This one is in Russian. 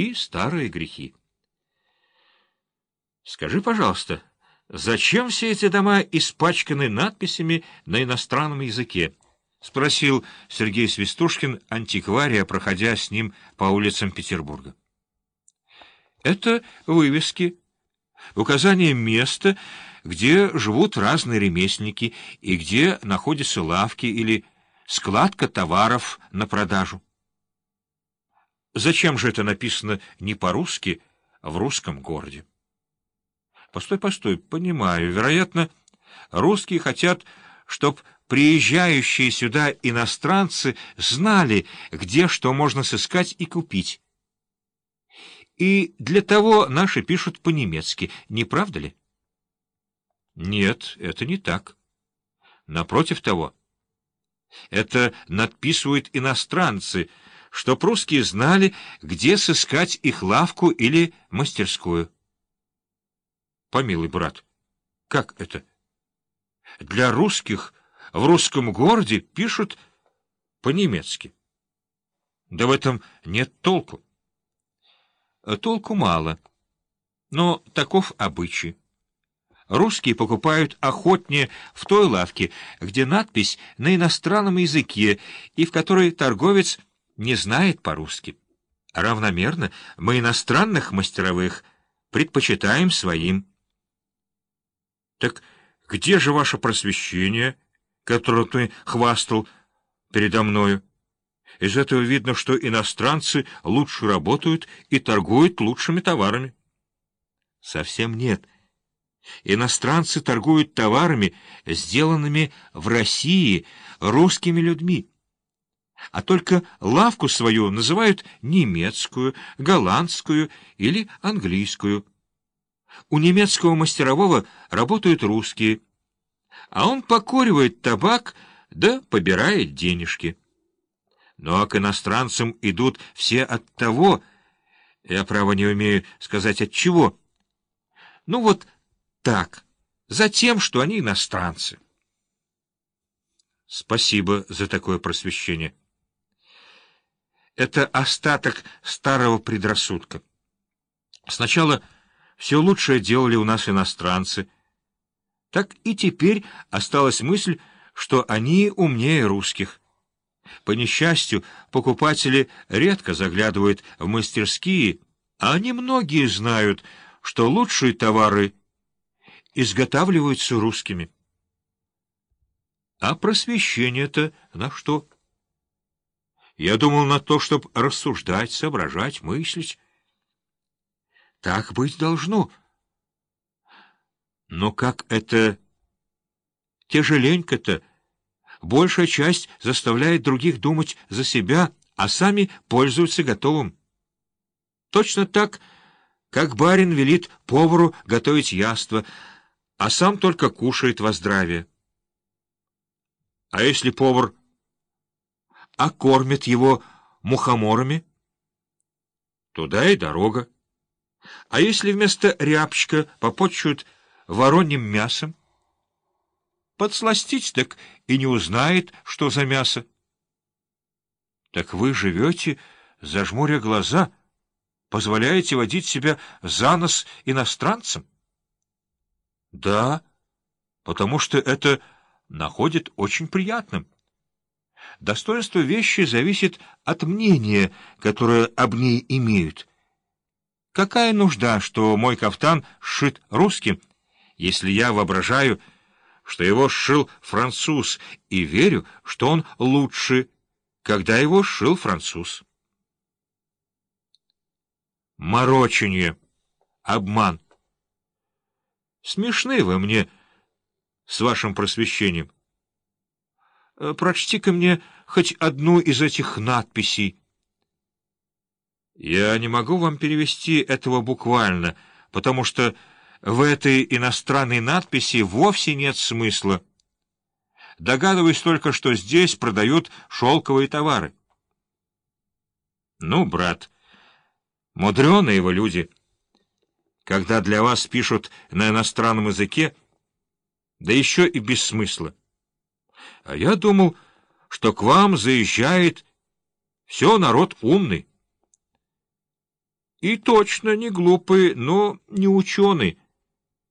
и старые грехи. Скажи, пожалуйста, зачем все эти дома испачканы надписями на иностранном языке? — спросил Сергей Свистушкин, антиквария, проходя с ним по улицам Петербурга. — Это вывески, указание места, где живут разные ремесленники и где находятся лавки или складка товаров на продажу. Зачем же это написано не по-русски, а в русском городе? Постой, постой, понимаю. Вероятно, русские хотят, чтоб приезжающие сюда иностранцы знали, где что можно сыскать и купить. И для того наши пишут по-немецки, не правда ли? Нет, это не так. Напротив того, это надписывают иностранцы, чтоб русские знали, где сыскать их лавку или мастерскую. Помилуй, брат, как это? Для русских в русском городе пишут по-немецки. Да в этом нет толку. Толку мало, но таков обычай. Русские покупают охотнее в той лавке, где надпись на иностранном языке и в которой торговец не знает по-русски. Равномерно мы иностранных мастеровых предпочитаем своим. Так где же ваше просвещение, которое ты хвастал передо мною? Из этого видно, что иностранцы лучше работают и торгуют лучшими товарами. Совсем нет. Иностранцы торгуют товарами, сделанными в России русскими людьми. А только лавку свою называют немецкую, голландскую или английскую. У немецкого мастерового работают русские, а он покоривает табак да побирает денежки. А к иностранцам идут все от того, я, право, не умею сказать от чего. Ну вот так, за тем, что они иностранцы. Спасибо за такое просвещение. Это остаток старого предрассудка. Сначала все лучшее делали у нас иностранцы. Так и теперь осталась мысль, что они умнее русских. По несчастью, покупатели редко заглядывают в мастерские, а они многие знают, что лучшие товары изготавливаются русскими. А просвещение-то на что? Я думал на то, чтобы рассуждать, соображать, мыслить. Так быть должно. Но как это тяжеленько-то? Большая часть заставляет других думать за себя, а сами пользуются готовым. Точно так, как барин велит повару готовить яство, а сам только кушает во здравие. А если повар а кормит его мухоморами? Туда и дорога. А если вместо рябчика попочуют вороньим мясом? Подсластить так и не узнает, что за мясо. Так вы живете, зажмуря глаза, позволяете водить себя за нос иностранцам? Да, потому что это находит очень приятным. Достоинство вещи зависит от мнения, которое об ней имеют. Какая нужда, что мой кафтан сшит русским, если я воображаю, что его сшил француз, и верю, что он лучше, когда его сшил француз? Морочение, обман. Смешны вы мне с вашим просвещением. Э, прочти-ка мне хоть одну из этих надписей. Я не могу вам перевести этого буквально, потому что в этой иностранной надписи вовсе нет смысла. Догадываюсь только, что здесь продают шелковые товары. Ну, брат, мудреные вы люди. Когда для вас пишут на иностранном языке, да еще и без смысла. А я думал, что к вам заезжает все народ умный. И точно не глупый, но не ученый,